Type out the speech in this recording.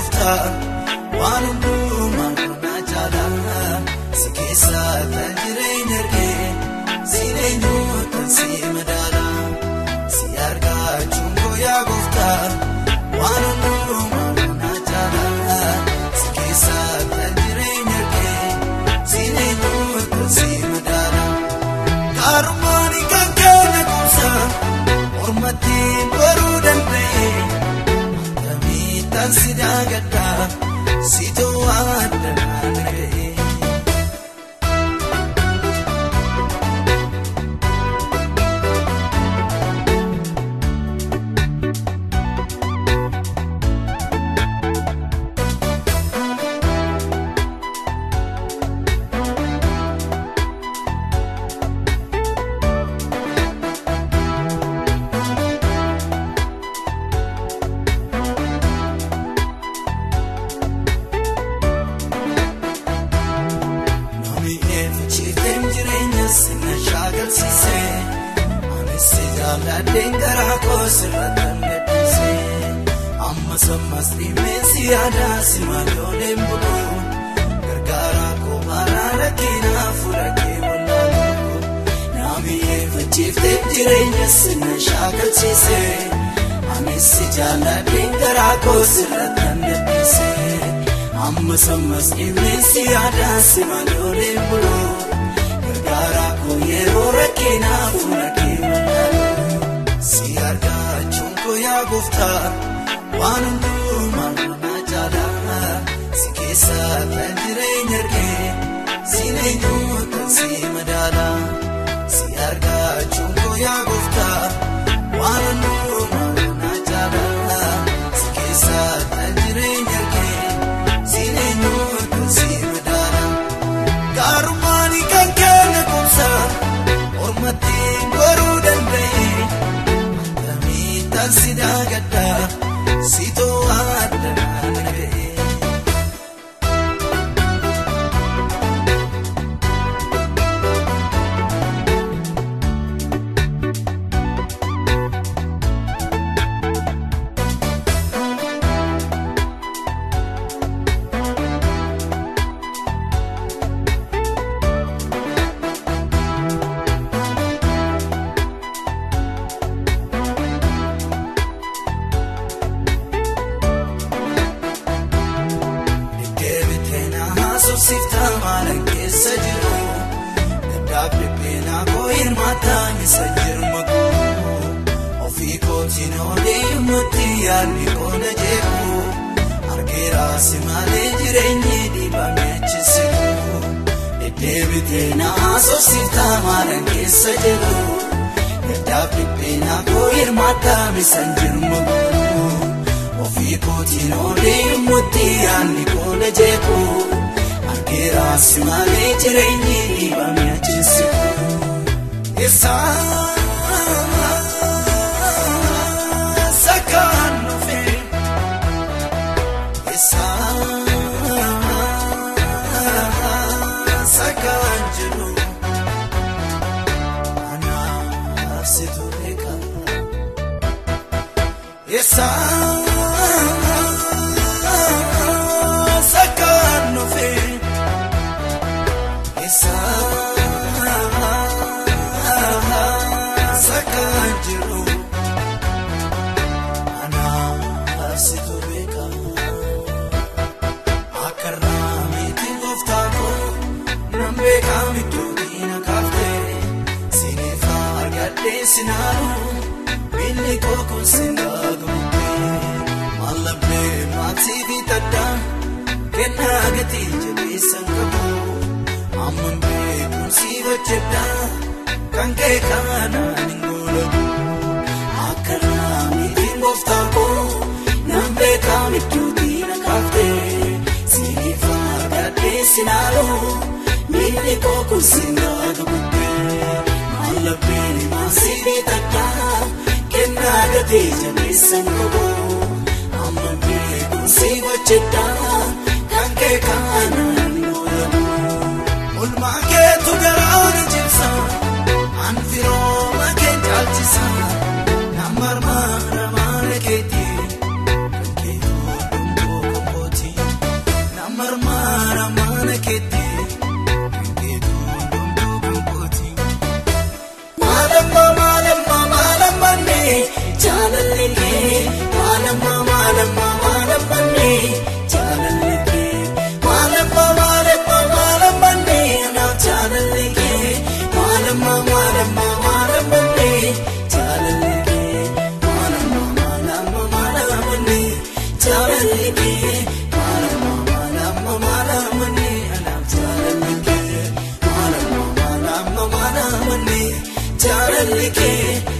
waan hundumaa qonnaa jaalala si keessa kan jireenya argee si eenyuutu si madaala si argachuun guyyaa gooftaa waan hundumaa qonnaa jaalala si keessa kan jireenya argee si eenyuutu si madaala Kamiitaan si daagaddaa si jaalladheen garaa koo sirratti gadhiisee ammas ammas dhimeen si yaadaa si maalooleen buluu gargaaraa koo baraa rakkinaa fudhatee wallaaluu namni eeffachiifteen jireenya sinna shaakalsiisee anis si jaalladheen garaa koo sirratti gadhiisee. Ammas ammas dhimeen si yaadaa si maalooleen buluu gooftaa waan hundumaa qonnaa jaalala si keessa kan jireenya argee si eenyuutu si madaala si argachuun koo yaa daagaddaa si isa jirma koo ofii kootiin olee himutti yaadni koona jeeku argeera si malee jireenyi dhiibame achisiku deddeebiteen haasofsiiftaa maalan keessa jiru gaddaaf dhibbeenaa koo hirmaataa isa jirma koo. Ofii kootiin olee mutti yaadni koona jeeku argeera si malee jireenyi dhiibame achisiku. Eessa kan dhufe eessa kan jiru anaaf situ beeka. Nan beekaa miidhagina na kaaftee sineefaa argadhee sinaanuun miilli koo kun sinaa gumuttee mallabbee maatii fi taddaa kennaa gatii jabeessan qabu amma beekuun si hojjedhaa kan kee kaanaan hin goolabu miilli koo kun sinaa gumuttee mallabbee maatii fi taddaa kennaa gatii jabeessan qabu amma beekuun si hojjedhaa kan kee kaanaan goolabu. Olmaa keetu garaa na jibsa an firooma kee jaalalli kee